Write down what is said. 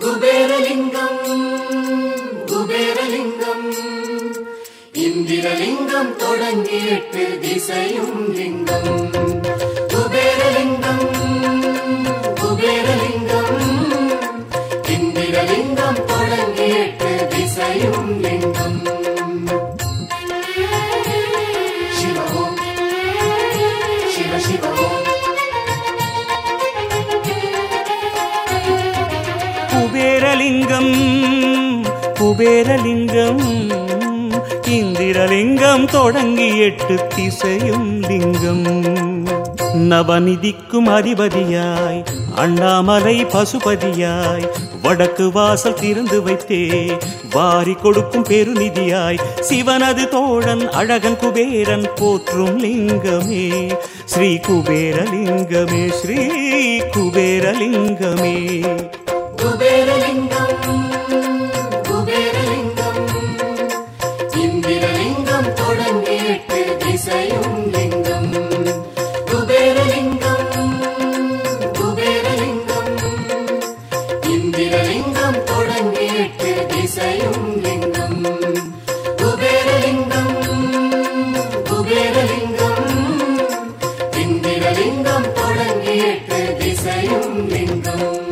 குபேரலிங்கம் குபேரலிங்கம். இந்திரலிங்கம் தொடங்கி எட்டு திசையும் லிங்கம். குபேரலிங்கம் குபேரலிங்கம். இந்திரலிங்கம் தொடங்கி எட்டு திசையும் லிங்கம். சிவமோ சிவ சிவமோ குபேரலிங்கம் குபேரலிங்கம் இந்திரலிங்கம் தொடங்கி எட்டு திசையும் லிங்கம். நவநிதிக்கும் அதிபதியாய் அண்ணாமலை பசுபதியாய் வடக்கு வாசல் திறந்து வைத்தே வாரி கொடுக்கும் பெருநிதியாய் சிவனது தோழன் அழகன் குபேரன் போற்றும் லிங்கமே. ஸ்ரீ குபேரலிங்கமே ஸ்ரீ குபேரலிங்கமே. இசையும் லிங்கம் குபேரலிங்கம் குபேரலிங்கம். இந்திரலிங்கம் தொடங்கி எட்டு திசையும் லிங்கம் குபேரலிங்கம் குபேரலிங்கம். இந்திரலிங்கம் தொடங்கி எட்டு திசையும் லிங்கம்